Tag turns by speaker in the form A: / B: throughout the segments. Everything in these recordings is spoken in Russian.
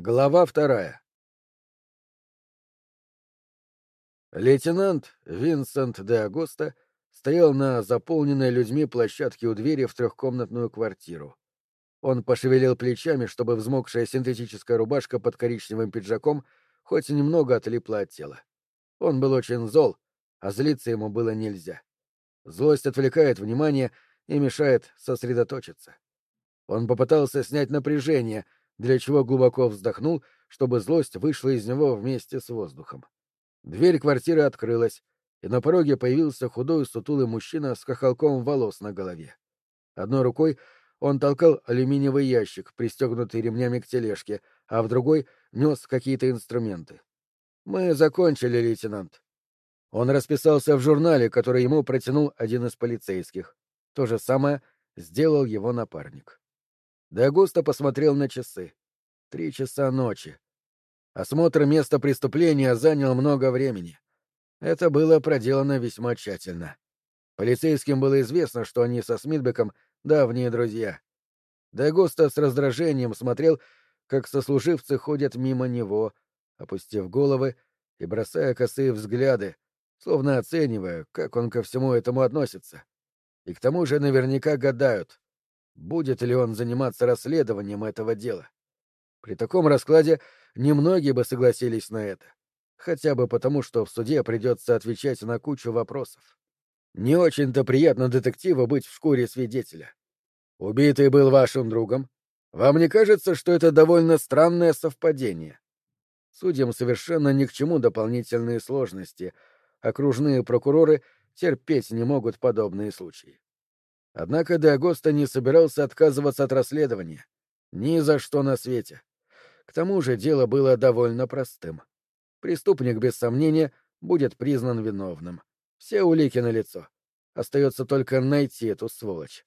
A: Глава вторая. Лейтенант Винсент де Агоста стоял на заполненной людьми площадке у двери в трехкомнатную квартиру. Он пошевелил плечами, чтобы взмокшая синтетическая рубашка под коричневым пиджаком хоть немного отлипла от тела. Он был очень зол, а злиться ему было нельзя. Злость отвлекает внимание и мешает сосредоточиться. Он попытался снять напряжение — для чего глубоко вздохнул, чтобы злость вышла из него вместе с воздухом. Дверь квартиры открылась, и на пороге появился худой сутулый мужчина с хохолком волос на голове. Одной рукой он толкал алюминиевый ящик, пристегнутый ремнями к тележке, а в другой нес какие-то инструменты. «Мы закончили, лейтенант». Он расписался в журнале, который ему протянул один из полицейских. То же самое сделал его напарник. Дагуста посмотрел на часы. Три часа ночи. Осмотр места преступления занял много времени. Это было проделано весьма тщательно. Полицейским было известно, что они со Смитбеком давние друзья. Дагуста с раздражением смотрел, как сослуживцы ходят мимо него, опустив головы и бросая косые взгляды, словно оценивая, как он ко всему этому относится. И к тому же наверняка гадают, будет ли он заниматься расследованием этого дела. При таком раскладе немногие бы согласились на это, хотя бы потому, что в суде придется отвечать на кучу вопросов. Не очень-то приятно детективу быть в шкуре свидетеля. Убитый был вашим другом. Вам не кажется, что это довольно странное совпадение? Судьям совершенно ни к чему дополнительные сложности. Окружные прокуроры терпеть не могут подобные случаи. Однако Деагоста не собирался отказываться от расследования. Ни за что на свете. К тому же дело было довольно простым. Преступник, без сомнения, будет признан виновным. Все улики налицо. Остается только найти эту сволочь.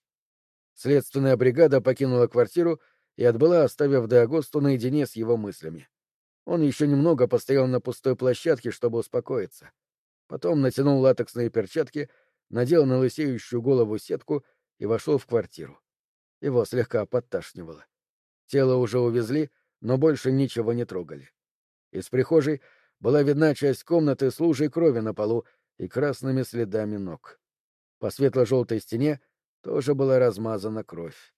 A: Следственная бригада покинула квартиру и отбыла, оставив Деагосту наедине с его мыслями. Он еще немного постоял на пустой площадке, чтобы успокоиться. Потом натянул латексные перчатки, надел на лысеющую голову сетку и вошел в квартиру. Его слегка подташнивало. Тело уже увезли, но больше ничего не трогали. Из прихожей была видна часть комнаты с лужей крови на полу и красными следами ног. По светло-желтой стене тоже была размазана кровь.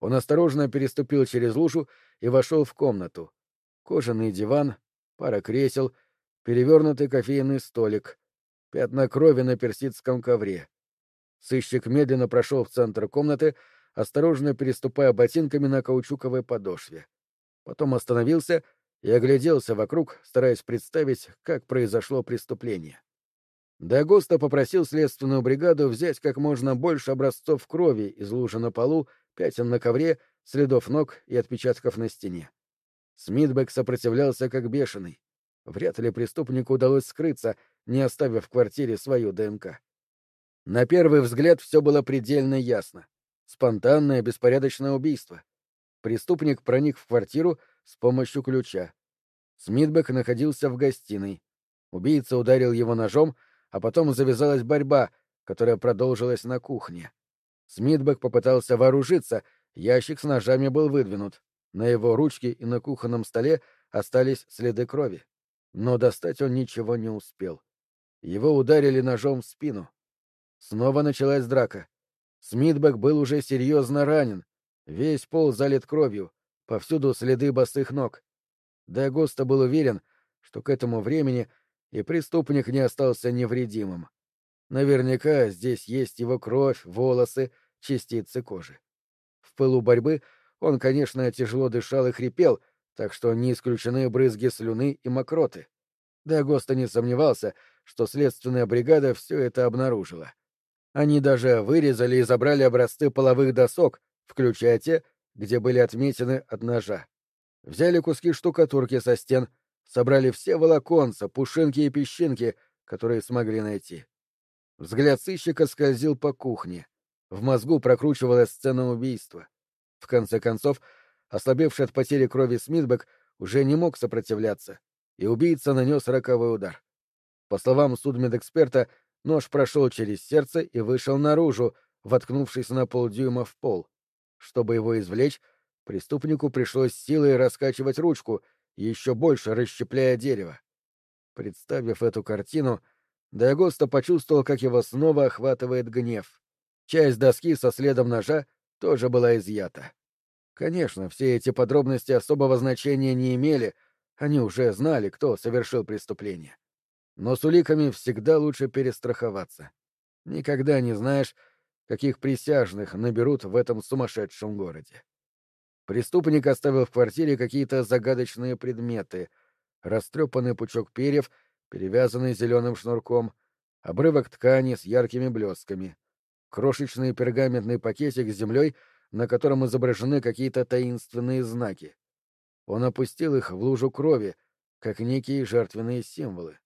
A: Он осторожно переступил через лужу и вошел в комнату. Кожаный диван, пара кресел, перевернутый кофейный столик, пятна крови на персидском ковре. Сыщик медленно прошел в центр комнаты, осторожно переступая ботинками на каучуковой подошве. Потом остановился и огляделся вокруг, стараясь представить, как произошло преступление. Дагоста попросил следственную бригаду взять как можно больше образцов крови из лужи на полу, пятен на ковре, следов ног и отпечатков на стене. Смитбек сопротивлялся как бешеный. Вряд ли преступнику удалось скрыться, не оставив в квартире свою ДНК. На первый взгляд все было предельно ясно. Спонтанное беспорядочное убийство. Преступник проник в квартиру с помощью ключа. Смитбек находился в гостиной. Убийца ударил его ножом, а потом завязалась борьба, которая продолжилась на кухне. Смитбек попытался вооружиться, ящик с ножами был выдвинут. На его ручке и на кухонном столе остались следы крови. Но достать он ничего не успел. Его ударили ножом в спину. Снова началась драка. Смитбек был уже серьезно ранен. Весь пол залит кровью, повсюду следы босых ног. Дагоста был уверен, что к этому времени и преступник не остался невредимым. Наверняка здесь есть его кровь, волосы, частицы кожи. В пылу борьбы он, конечно, тяжело дышал и хрипел, так что не исключены брызги слюны и мокроты. Дагоста не сомневался, что следственная бригада все это обнаружила. Они даже вырезали и забрали образцы половых досок, включая те, где были отметины от ножа. Взяли куски штукатурки со стен, собрали все волоконца, пушинки и песчинки, которые смогли найти. Взгляд сыщика скользил по кухне. В мозгу прокручивалась сцена убийства. В конце концов, ослабевший от потери крови Смитбек уже не мог сопротивляться, и убийца нанес роковой удар. По словам судмедэксперта, Нож прошел через сердце и вышел наружу, воткнувшись на полдюйма в пол. Чтобы его извлечь, Преступнику пришлось силой раскачивать ручку, еще больше расщепляя дерево. Представив эту картину, Диагоста почувствовал, как его снова охватывает гнев. Часть доски со следом ножа тоже была изъята. Конечно, все эти подробности особого значения не имели, они уже знали, кто совершил преступление. Но с уликами всегда лучше перестраховаться. Никогда не знаешь, каких присяжных наберут в этом сумасшедшем городе. Преступник оставил в квартире какие-то загадочные предметы, растрепанный пучок перьев, перевязанный зеленым шнурком, обрывок ткани с яркими блесками, крошечный пергаментный пакетик с землей, на котором изображены какие-то таинственные знаки. Он опустил их в лужу крови, как некие жертвенные символы.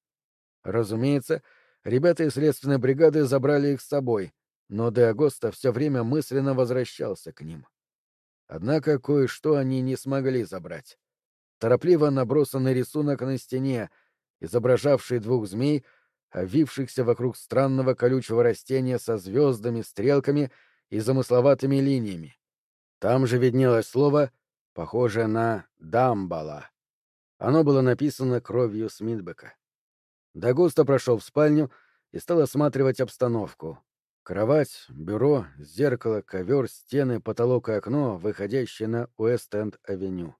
A: Разумеется, ребята из следственной бригады забрали их с собой, но Де Агоста все время мысленно возвращался к ним. Однако кое-что они не смогли забрать. Торопливо набросанный рисунок на стене, изображавший двух змей, овившихся вокруг странного колючего растения со звездами, стрелками и замысловатыми линиями. Там же виднелось слово, похожее на «дамбала». Оно было написано кровью Смитбека. Дагуста прошел в спальню и стал осматривать обстановку. Кровать, бюро, зеркало, ковер, стены, потолок и окно, выходящие на Уэст-Энд-авеню.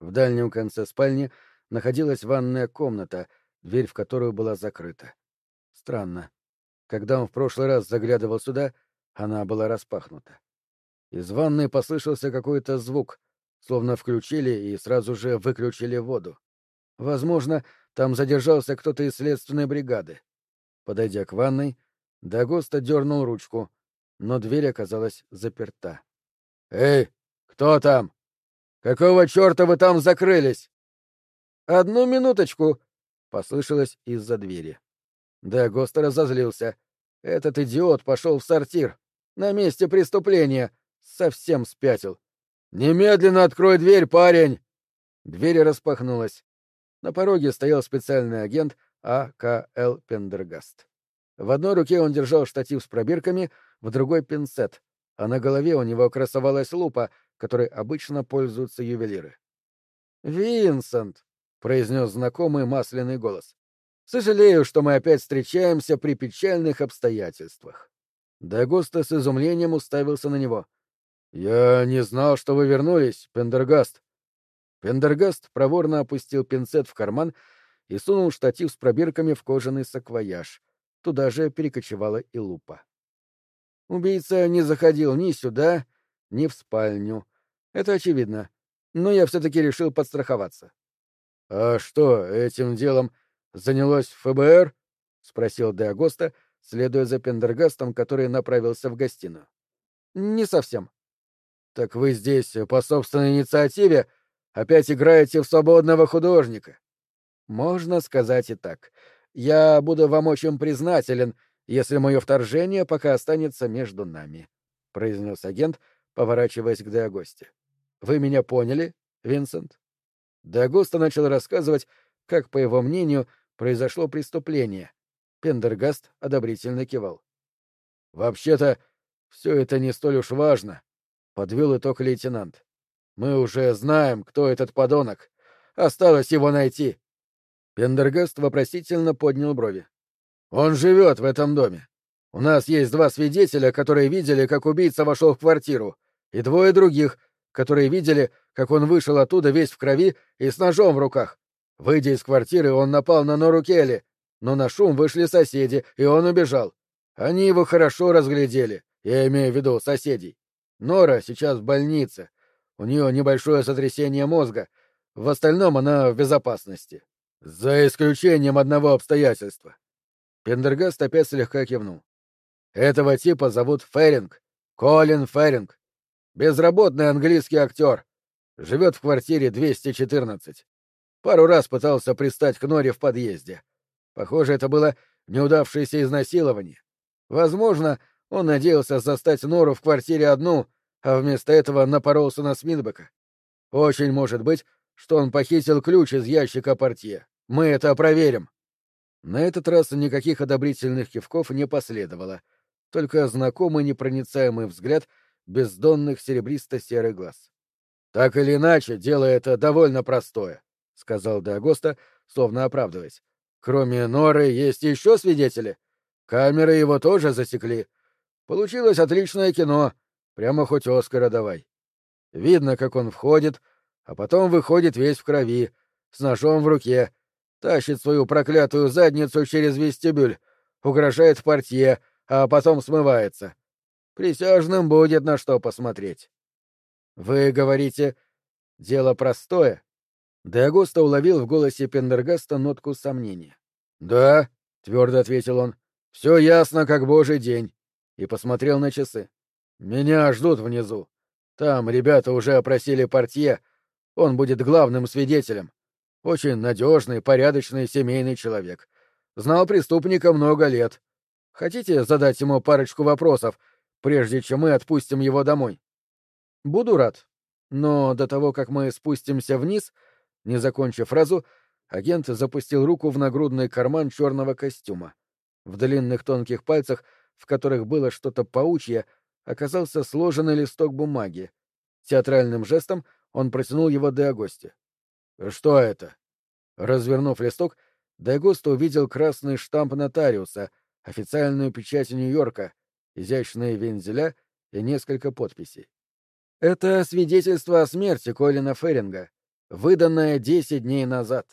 A: В дальнем конце спальни находилась ванная комната, дверь в которую была закрыта. Странно. Когда он в прошлый раз заглядывал сюда, она была распахнута. Из ванной послышался какой-то звук, словно включили и сразу же выключили воду. Возможно, там задержался кто-то из следственной бригады. Подойдя к ванной, Дагоста дернул ручку, но дверь оказалась заперта. «Эй, кто там? Какого черта вы там закрылись?» «Одну минуточку!» — послышалось из-за двери. Дагоста разозлился. «Этот идиот пошел в сортир. На месте преступления. Совсем спятил. Немедленно открой дверь, парень!» Дверь распахнулась. На пороге стоял специальный агент А.К.Л. Пендергаст. В одной руке он держал штатив с пробирками, в другой — пинцет, а на голове у него красовалась лупа, которой обычно пользуются ювелиры. «Винсент!» — произнес знакомый масляный голос. «Сожалею, что мы опять встречаемся при печальных обстоятельствах». Дагоста с изумлением уставился на него. «Я не знал, что вы вернулись, Пендергаст». Пендергаст проворно опустил пинцет в карман и сунул штатив с пробирками в кожаный саквояж — Туда же перекочевала и лупа. Убийца не заходил ни сюда, ни в спальню. Это очевидно. Но я все-таки решил подстраховаться. — А что, этим делом занялось ФБР? — спросил Де Агоста, следуя за Пендергастом, который направился в гостиную. — Не совсем. — Так вы здесь по собственной инициативе опять играете в свободного художника? — Можно сказать и так. Я буду вам очень признателен, если мое вторжение пока останется между нами», — произнес агент, поворачиваясь к Деагосте. «Вы меня поняли, Винсент?» Деагоста начал рассказывать, как, по его мнению, произошло преступление. Пендергаст одобрительно кивал. «Вообще-то, все это не столь уж важно», — подвел итог лейтенант. «Мы уже знаем, кто этот подонок. Осталось его найти». Пендергаст вопросительно поднял брови. «Он живет в этом доме. У нас есть два свидетеля, которые видели, как убийца вошел в квартиру, и двое других, которые видели, как он вышел оттуда весь в крови и с ножом в руках. Выйдя из квартиры, он напал на Нору Келли, но на шум вышли соседи, и он убежал. Они его хорошо разглядели, я имею в виду соседей. Нора сейчас в больнице. У нее небольшое сотрясение мозга. В остальном она в безопасности. За исключением одного обстоятельства. Пендергаст опять слегка кивнул. Этого типа зовут Феринг. Колин Феринг. Безработный английский актер. Живет в квартире 214. Пару раз пытался пристать к Норе в подъезде. Похоже, это было неудавшееся изнасилование. Возможно, он надеялся застать Нору в квартире одну, а вместо этого напоролся на Смитбека. Очень может быть, что он похитил ключ из ящика портье. Мы это проверим. На этот раз никаких одобрительных кивков не последовало, только знакомый непроницаемый взгляд бездонных серебристо-серых глаз. Так или иначе, дело это довольно простое, — сказал Дагоста, словно оправдываясь. Кроме Норы, есть еще свидетели. Камеры его тоже засекли. Получилось отличное кино. Прямо хоть Оскара давай. Видно, как он входит, а потом выходит весь в крови, с ножом в руке, тащит свою проклятую задницу через вестибюль, угрожает портье, а потом смывается. Присяжным будет на что посмотреть. Вы говорите, дело простое? Деагоста уловил в голосе Пендергаста нотку сомнения. Да, твердо ответил он. Все ясно, как божий день. И посмотрел на часы. Меня ждут внизу. Там ребята уже опросили портье. Он будет главным свидетелем. Очень надежный, порядочный семейный человек. Знал преступника много лет. Хотите задать ему парочку вопросов, прежде чем мы отпустим его домой? Буду рад. Но до того, как мы спустимся вниз, не закончив фразу, агент запустил руку в нагрудный карман черного костюма. В длинных тонких пальцах, в которых было что-то паучье, оказался сложенный листок бумаги. Театральным жестом он протянул его Деагосте. «Что это?» Развернув листок, Деагоста увидел красный штамп нотариуса, официальную печать Нью-Йорка, изящные вензеля и несколько подписей. Это свидетельство о смерти Колина Ферринга, выданное десять дней назад.